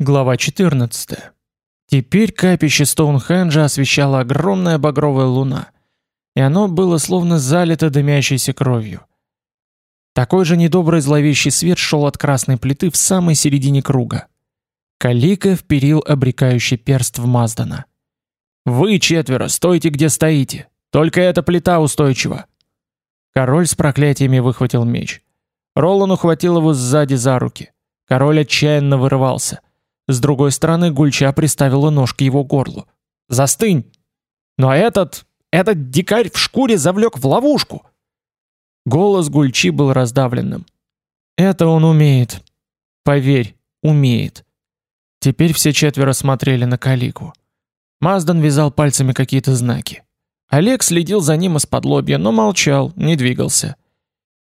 Глава 14. Теперь капище Стоунхенджа освещала огромная багровая луна, и оно было словно залито дымящейся кровью. Такой же недобрый зловещий свет шел от красной плиты в самой середине круга. Калика вперил обрекающий перст в Маздана. «Вы четверо, стойте где стоите! Только эта плита устойчива!» Король с проклятиями выхватил меч. Ролан ухватил его сзади за руки. Король отчаянно вырывался. С другой стороны Гульча приставила нож к его горлу. «Застынь!» «Но этот... этот дикарь в шкуре завлек в ловушку!» Голос Гульчи был раздавленным. «Это он умеет. Поверь, умеет». Теперь все четверо смотрели на Калику. Маздан вязал пальцами какие-то знаки. Олег следил за ним из-под лобья, но молчал, не двигался.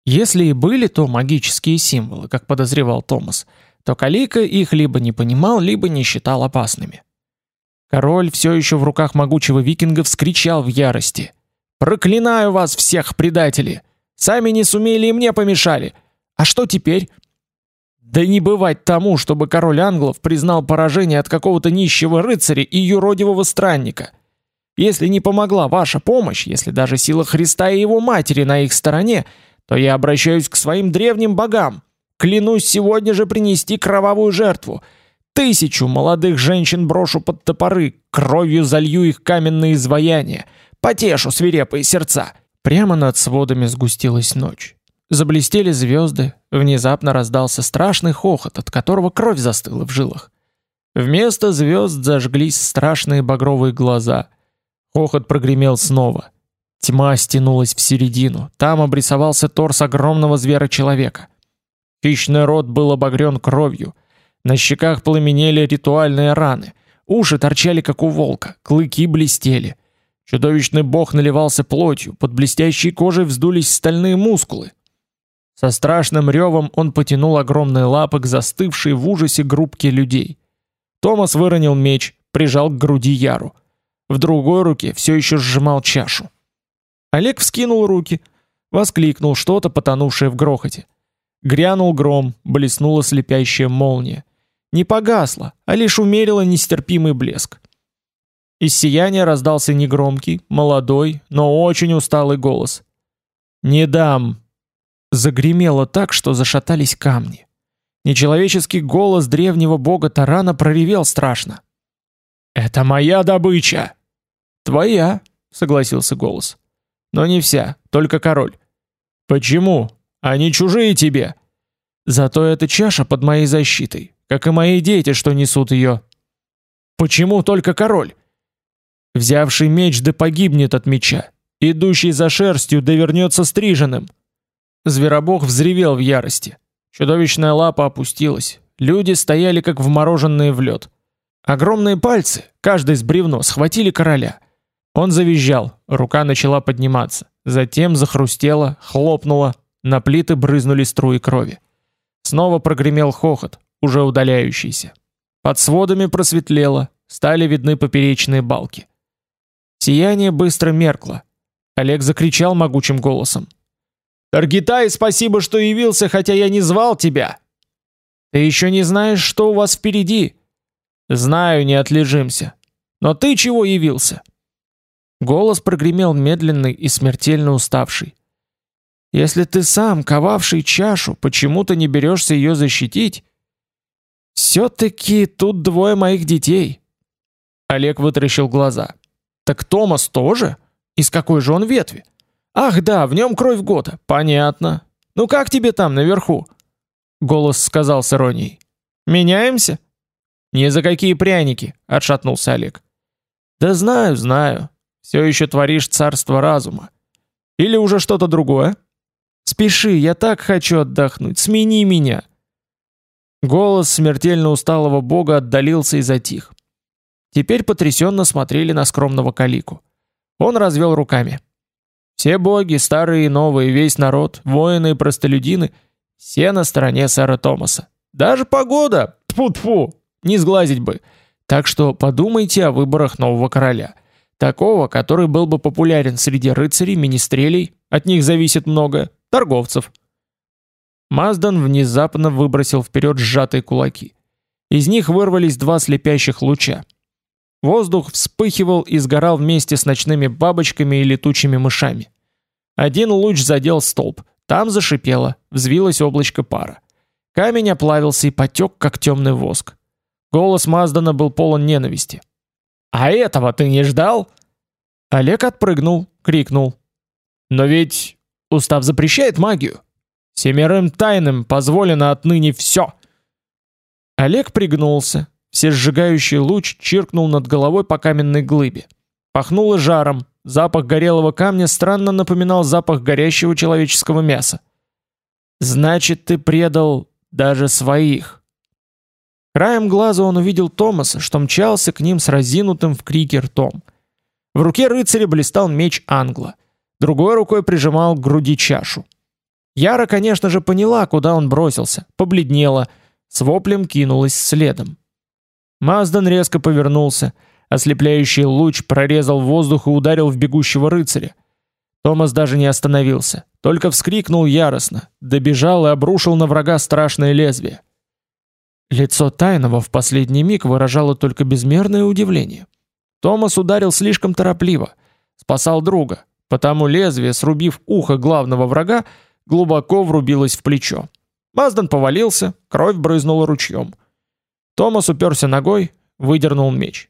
Если и были то магические символы, как подозревал Томас, то Калика их либо не понимал, либо не считал опасными. Король все еще в руках могучего викинга вскричал в ярости. «Проклинаю вас всех, предатели! Сами не сумели и мне помешали! А что теперь?» «Да не бывать тому, чтобы король англов признал поражение от какого-то нищего рыцаря и юродивого странника. Если не помогла ваша помощь, если даже сила Христа и его матери на их стороне, то я обращаюсь к своим древним богам, Клянусь сегодня же принести кровавую жертву. Тысячу молодых женщин брошу под топоры, кровью залью их каменные изваяния, потешу свирепые сердца. Прямо над сводами сгустилась ночь. Заблестели звезды, внезапно раздался страшный хохот, от которого кровь застыла в жилах. Вместо звезд зажглись страшные багровые глаза. Хохот прогремел снова. Тьма стянулась в середину, там обрисовался торс огромного звера-человека. Хищный рот был обогрен кровью. На щеках пламенели ритуальные раны. Уши торчали, как у волка, клыки блестели. Чудовищный бог наливался плотью, под блестящей кожей вздулись стальные мускулы. Со страшным ревом он потянул огромные лапы к застывшей в ужасе группке людей. Томас выронил меч, прижал к груди Яру. В другой руке все еще сжимал чашу. Олег вскинул руки, воскликнул что-то, потонувшее в грохоте. Грянул гром, блеснула слепящая молния. Не погасла, а лишь умерила нестерпимый блеск. Из сияния раздался негромкий, молодой, но очень усталый голос. «Не дам!» Загремело так, что зашатались камни. Нечеловеческий голос древнего бога Тарана проревел страшно. «Это моя добыча!» «Твоя», — согласился голос. «Но не вся, только король». «Почему?» Они чужие тебе. Зато эта чаша под моей защитой, как и мои дети, что несут ее. Почему только король? Взявший меч да погибнет от меча, идущий за шерстью да вернется стриженным. Зверобог взревел в ярости. Чудовищная лапа опустилась. Люди стояли как вмороженные в лед. Огромные пальцы, каждый с бревно, схватили короля. Он завизжал, рука начала подниматься, затем захрустела, хлопнула, на плиты брызнули струи крови. Снова прогремел хохот, уже удаляющийся. Под сводами просветлело, стали видны поперечные балки. Сияние быстро меркло. Олег закричал могучим голосом: "Таргитай, спасибо, что явился, хотя я не звал тебя. Ты еще не знаешь, что у вас впереди?" "Знаю, не отлежимся. Но ты чего явился?" Голос прогремел медленный и смертельно уставший. Если ты сам, ковавший чашу, почему-то не берешься ее защитить, все-таки тут двое моих детей. Олег вытаращил глаза. Так Томас тоже? Из какой же он ветви? Ах да, в нем кровь года. Понятно. Ну как тебе там наверху? Голос сказал с иронией. Меняемся? Ни за какие пряники, отшатнулся Олег. Да знаю, знаю. Все еще творишь царство разума. Или уже что-то другое? Спеши, я так хочу отдохнуть, смени меня. Голос смертельно усталого бога отдалился и затих. Теперь потрясенно смотрели на скромного калику. Он развел руками. Все боги, старые и новые, весь народ, воины и простолюдины, все на стороне сэра Томаса. Даже погода, тфу-тфу, не сглазить бы. Так что подумайте о выборах нового короля. Такого, который был бы популярен среди рыцарей, министрелей, от них зависит многое, торговцев. Маздан внезапно выбросил вперед сжатые кулаки. Из них вырвались два слепящих луча. Воздух вспыхивал и сгорал вместе с ночными бабочками и летучими мышами. Один луч задел столб, там зашипело, взвилось облачко пара. Камень оплавился и потек, как темный воск. Голос Маздана был полон ненависти. «А этого ты не ждал?» Олег отпрыгнул, крикнул. «Но ведь устав запрещает магию. Семерым тайным позволено отныне все». Олег пригнулся. Всесжигающий луч чиркнул над головой по каменной глыбе. Пахнуло жаром. Запах горелого камня странно напоминал запах горящего человеческого мяса. «Значит, ты предал даже своих». Краем глаза он увидел Томаса, что мчался к ним с разинутым в крике ртом. В руке рыцаря блистал меч Англа. Другой рукой прижимал к груди чашу. Яра, конечно же, поняла, куда он бросился, побледнела, с воплем кинулась следом. Маздан резко повернулся. Ослепляющий луч прорезал воздух и ударил в бегущего рыцаря. Томас даже не остановился, только вскрикнул яростно, добежал и обрушил на врага страшное лезвие. Лицо Тайного в последний миг выражало только безмерное удивление. Томас ударил слишком торопливо, спасал друга, потому лезвие, срубив ухо главного врага, глубоко врубилось в плечо. Маздан повалился, кровь брызнула ручьем. Томас уперся ногой, выдернул меч.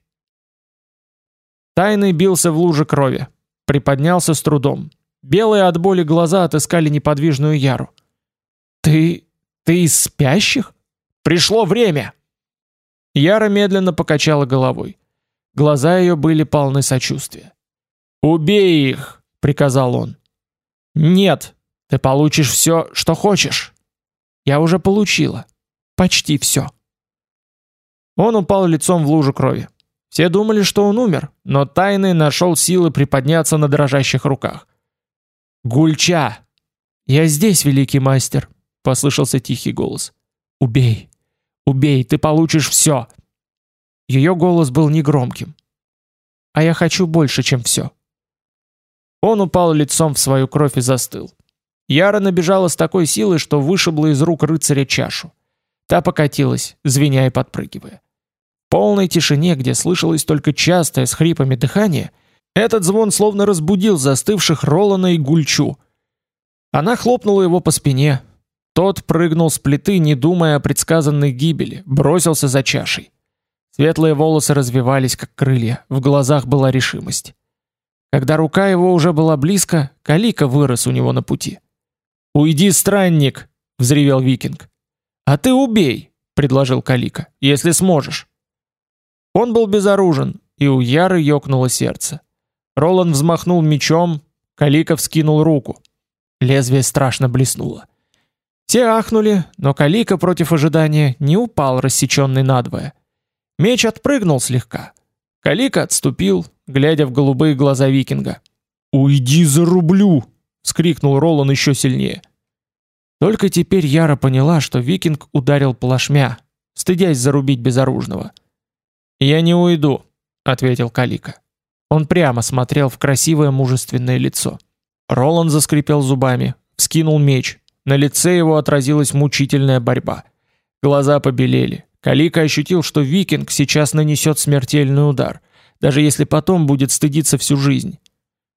Тайный бился в луже крови, приподнялся с трудом. Белые от боли глаза отыскали неподвижную Яру. «Ты... ты из спящих? Пришло время!» Яра медленно покачала головой. Глаза ее были полны сочувствия. «Убей их!» — приказал он. «Нет, ты получишь все, что хочешь». «Я уже получила. Почти все». Он упал лицом в лужу крови. Все думали, что он умер, но Тайный нашел силы приподняться на дрожащих руках. «Гульча!» «Я здесь, великий мастер», — послышался тихий голос. «Убей! Убей, ты получишь все!» Ее голос был негромким. «А я хочу больше, чем все». Он упал лицом в свою кровь и застыл. Яра набежала с такой силой, что вышибла из рук рыцаря чашу. Та покатилась, звеня и подпрыгивая. В полной тишине, где слышалось только частое с хрипами дыхание, этот звон словно разбудил застывших Ролана и Гульчу. Она хлопнула его по спине. Тот прыгнул с плиты, не думая о предсказанной гибели, бросился за чашей. Светлые волосы развивались, как крылья, в глазах была решимость. Когда рука его уже была близко, Калика вырос у него на пути. «Уйди, странник!» — взревел викинг. «А ты убей!» — предложил Калика, — «если сможешь». Он был безоружен, и у Яры ёкнуло сердце. Роланд взмахнул мечом, Калика вскинул руку. Лезвие страшно блеснуло. Все ахнули, но Калика против ожидания не упал, рассеченный надвое. Меч отпрыгнул слегка. Калика отступил, глядя в голубые глаза викинга. «Уйди, зарублю!» — вскрикнул Роланд еще сильнее. Только теперь Яра поняла, что викинг ударил плашмя, стыдясь зарубить безоружного. «Я не уйду», — ответил Калика. Он прямо смотрел в красивое мужественное лицо. Роланд заскрипел зубами, вскинул меч. На лице его отразилась мучительная борьба. Глаза побелели. Калика ощутил, что викинг сейчас нанесет смертельный удар, даже если потом будет стыдиться всю жизнь.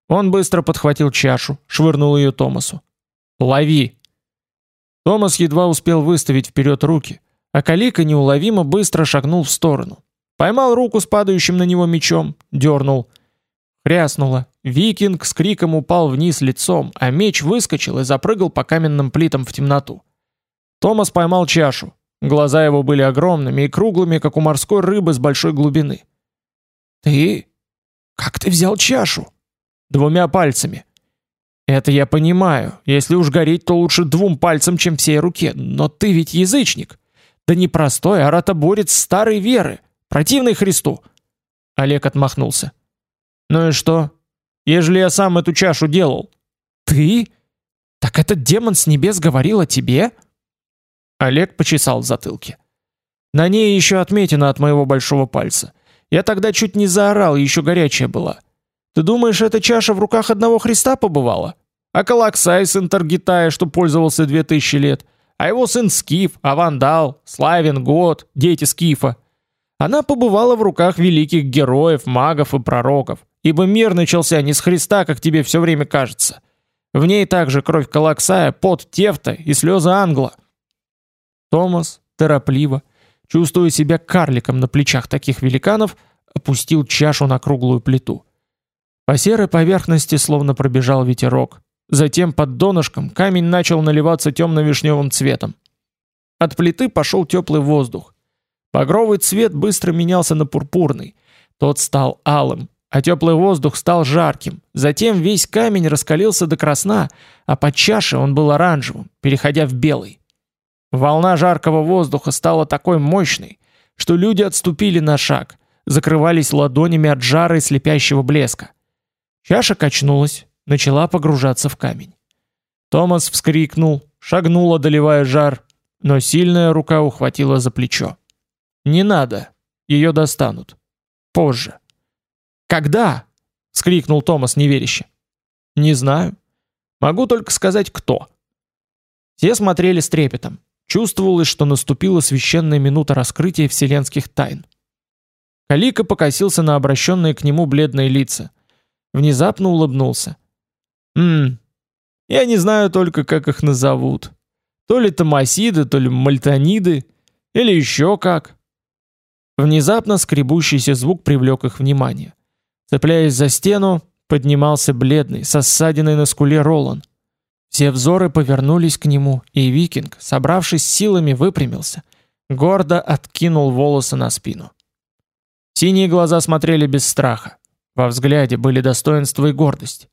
Он быстро подхватил чашу, швырнул ее Томасу. «Лови!» Томас едва успел выставить вперед руки, а Калика неуловимо быстро шагнул в сторону. Поймал руку с падающим на него мечом, дернул. Хряснуло. Викинг с криком упал вниз лицом, а меч выскочил и запрыгал по каменным плитам в темноту. Томас поймал чашу. Глаза его были огромными и круглыми, как у морской рыбы с большой глубины. «Ты? Как ты взял чашу?» «Двумя пальцами. Это я понимаю. Если уж гореть, то лучше двум пальцам, чем всей руке. Но ты ведь язычник. Да не простой, а ротоборец старой веры, противный Христу. Олег отмахнулся. Ну и что? Ежели я сам эту чашу делал? Ты? Так этот демон с небес говорил о тебе? Олег почесал в затылке. На ней еще отметина от моего большого пальца. Я тогда чуть не заорал, еще горячая была. Ты думаешь, эта чаша в руках одного Христа побывала? А Калаксай с Интергитая, что пользовался две тысячи лет? а его сын Скиф, Авандал, Славин, Год, дети Скифа. Она побывала в руках великих героев, магов и пророков, ибо мир начался не с Христа, как тебе все время кажется. В ней также кровь Калаксая, пот Тефта и слезы Англа. Томас, торопливо, чувствуя себя карликом на плечах таких великанов, опустил чашу на круглую плиту. По серой поверхности словно пробежал ветерок. Затем под донышком камень начал наливаться темно-вишневым цветом. От плиты пошел теплый воздух. Багровый цвет быстро менялся на пурпурный. Тот стал алым, а теплый воздух стал жарким. Затем весь камень раскалился до красна, а под чашей он был оранжевым, переходя в белый. Волна жаркого воздуха стала такой мощной, что люди отступили на шаг, закрывались ладонями от жара и слепящего блеска. Чаша качнулась, начала погружаться в камень. Томас вскрикнул, шагнул, одолевая жар, но сильная рука ухватила за плечо. «Не надо, ее достанут. Позже». «Когда?» — скрикнул Томас неверяще. «Не знаю. Могу только сказать, кто». Все смотрели с трепетом. Чувствовалось, что наступила священная минута раскрытия вселенских тайн. Калика покосился на обращенные к нему бледные лица. Внезапно улыбнулся. «Ммм, я не знаю только, как их назовут. То ли томасиды, то ли мальтониды, или еще как». Внезапно скребущийся звук привлек их внимание. Цепляясь за стену, поднимался бледный, со ссадиной на скуле Ролан. Все взоры повернулись к нему, и викинг, собравшись силами, выпрямился, гордо откинул волосы на спину. Синие глаза смотрели без страха. Во взгляде были достоинство и гордость.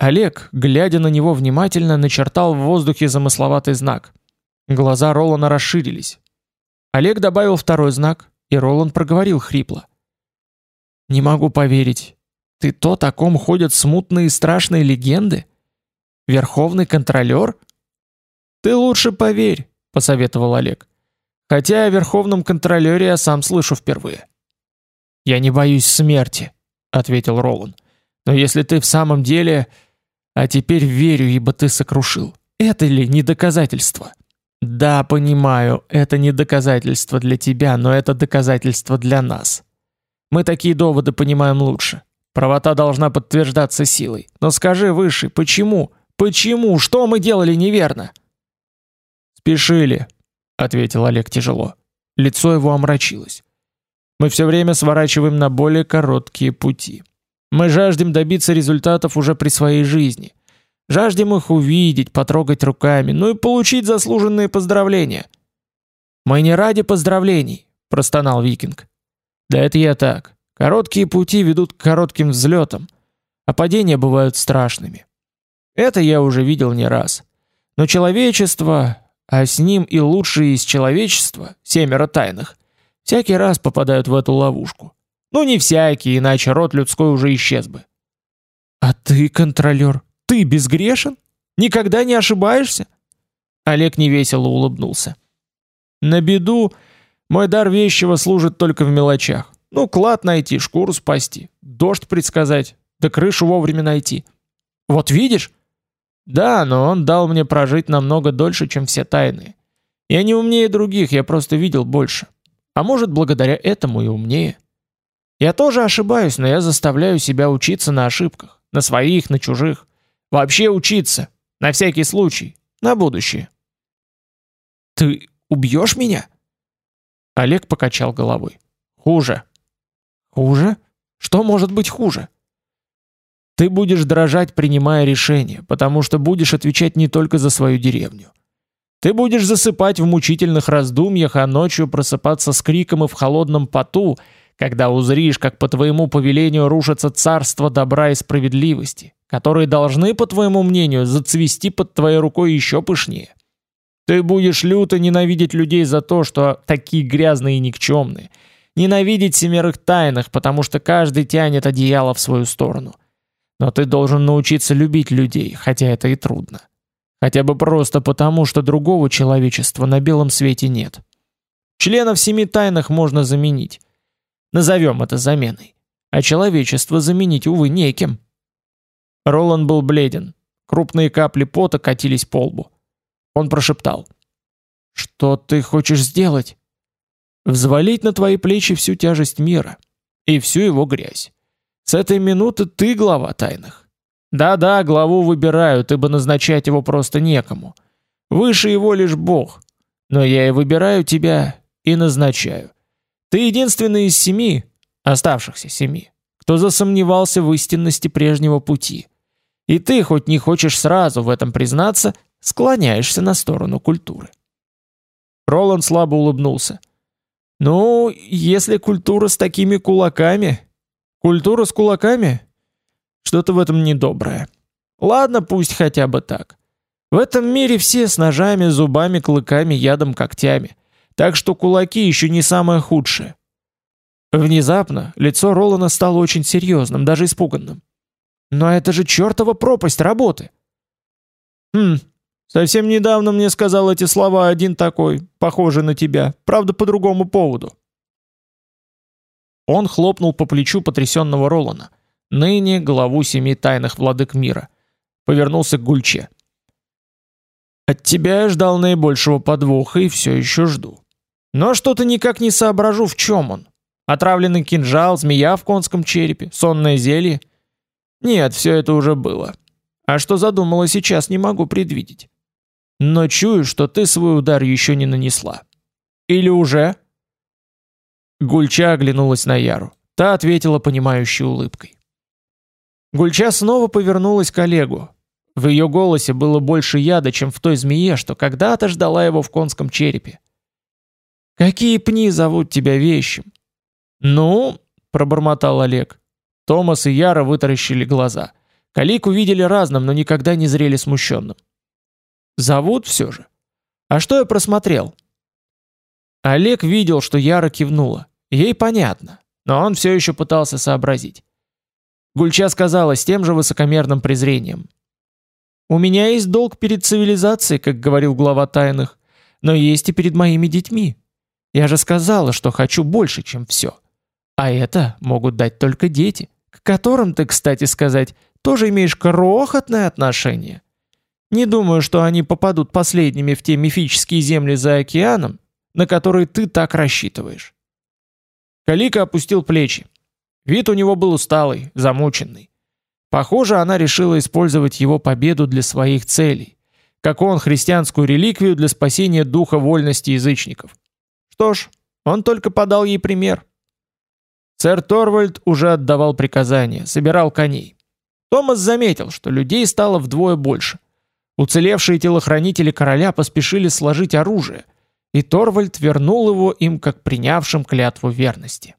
Олег, глядя на него внимательно, начертал в воздухе замысловатый знак. Глаза Ролана расширились. Олег добавил второй знак, и Ролан проговорил хрипло. Не могу поверить. Ты то, о ком ходят смутные и страшные легенды? Верховный контролер? Ты лучше поверь, посоветовал Олег. Хотя о верховном контролере я сам слышу впервые. Я не боюсь смерти, ответил Ролан. Но если ты в самом деле... А теперь верю, ибо ты сокрушил. Это ли не доказательство? Да, понимаю, это не доказательство для тебя, но это доказательство для нас. Мы такие доводы понимаем лучше. Правота должна подтверждаться силой. Но скажи выше, почему? Почему? Что мы делали неверно? Спешили, ответил Олег тяжело. Лицо его омрачилось. Мы все время сворачиваем на более короткие пути. Мы жаждем добиться результатов уже при своей жизни. Жаждем их увидеть, потрогать руками, ну и получить заслуженные поздравления. Мы не ради поздравлений, простонал викинг. Да это я так. Короткие пути ведут к коротким взлетам, а падения бывают страшными. Это я уже видел не раз. Но человечество, а с ним и лучшие из человечества, семеро тайных, всякий раз попадают в эту ловушку. Ну не всякий, иначе род людской уже исчез бы. А ты, контролер, ты безгрешен? Никогда не ошибаешься? Олег невесело улыбнулся. На беду мой дар вещего служит только в мелочах. Ну, клад найти, шкуру спасти, дождь предсказать, да крышу вовремя найти. Вот видишь? Да, но он дал мне прожить намного дольше, чем все тайные. Я не умнее других, я просто видел больше. А может, благодаря этому и умнее. Я тоже ошибаюсь, но я заставляю себя учиться на ошибках, на своих, на чужих. Вообще учиться, на всякий случай, на будущее. Ты убьешь меня? Олег покачал головой. Хуже. Хуже? Что может быть хуже? Ты будешь дрожать, принимая решение, потому что будешь отвечать не только за свою деревню. Ты будешь засыпать в мучительных раздумьях, а ночью просыпаться с криком и в холодном поту, когда узришь, как по твоему повелению рушится царство добра и справедливости, которые должны, по твоему мнению, зацвести под твоей рукой еще пышнее. Ты будешь люто ненавидеть людей за то, что такие грязные и никчемные. Ненавидеть семерых тайных, потому что каждый тянет одеяло в свою сторону. Но ты должен научиться любить людей, хотя это и трудно. Хотя бы просто потому, что другого человечества на белом свете нет. Членов семи тайных можно заменить. Назовем это заменой. А человечество заменить, увы, неким. Ролан был бледен. Крупные капли пота катились по лбу. Он прошептал. Что ты хочешь сделать? Взвалить на твои плечи всю тяжесть мира и всю его грязь. С этой минуты ты глава тайных. Да-да, главу выбирают, ибо назначать его просто некому. Выше его лишь Бог. Но я и выбираю тебя и назначаю. Ты единственный из семи, оставшихся семи, кто засомневался в истинности прежнего пути. И ты, хоть не хочешь сразу в этом признаться, склоняешься на сторону культуры. Роланд слабо улыбнулся. «Ну, если культура с такими кулаками...» «Культура с кулаками?» «Что-то в этом недоброе. Ладно, пусть хотя бы так. В этом мире все с ножами, зубами, клыками, ядом, когтями. Так что кулаки еще не самое худшее». Внезапно лицо Ролана стало очень серьезным, даже испуганным. «Но это же чертова пропасть работы!» «Хм, Совсем недавно мне сказал эти слова один такой, похожий на тебя, правда по другому поводу. Он хлопнул по плечу потрясенного Ролана, ныне главу семи тайных владык мира. Повернулся к Гульче. От тебя я ждал наибольшего подвоха и все еще жду. Но что-то никак не соображу, в чем он. Отравленный кинжал, змея в конском черепе, сонное зелье. Нет, все это уже было. А что задумала сейчас, не могу предвидеть. Но чую, что ты свой удар еще не нанесла. Или уже?» Гульча оглянулась на Яру. Та ответила понимающей улыбкой. Гульча снова повернулась к Олегу. В ее голосе было больше яда, чем в той змее, что когда-то ждала его в конском черепе. «Какие пни зовут тебя вещим?» «Ну?» — пробормотал Олег. Томас и Яра вытаращили глаза. Калик увидели разным, но никогда не зрели смущенным. Зовут все же. А что я просмотрел? Олег видел, что Яра кивнула. Ей понятно, но он все еще пытался сообразить. Гульча сказала с тем же высокомерным презрением. «У меня есть долг перед цивилизацией, как говорил глава тайных, но есть и перед моими детьми. Я же сказала, что хочу больше, чем все. А это могут дать только дети, к которым ты, кстати сказать, тоже имеешь крохотное отношение. Не думаю, что они попадут последними в те мифические земли за океаном, на которые ты так рассчитываешь. Калика опустил плечи. Вид у него был усталый, замученный. Похоже, она решила использовать его победу для своих целей, как он христианскую реликвию для спасения духа вольности язычников. Что ж, он только подал ей пример. Сэр Торвальд уже отдавал приказания, собирал коней. Томас заметил, что людей стало вдвое больше. Уцелевшие телохранители короля поспешили сложить оружие, и Торвальд вернул его им как принявшим клятву верности.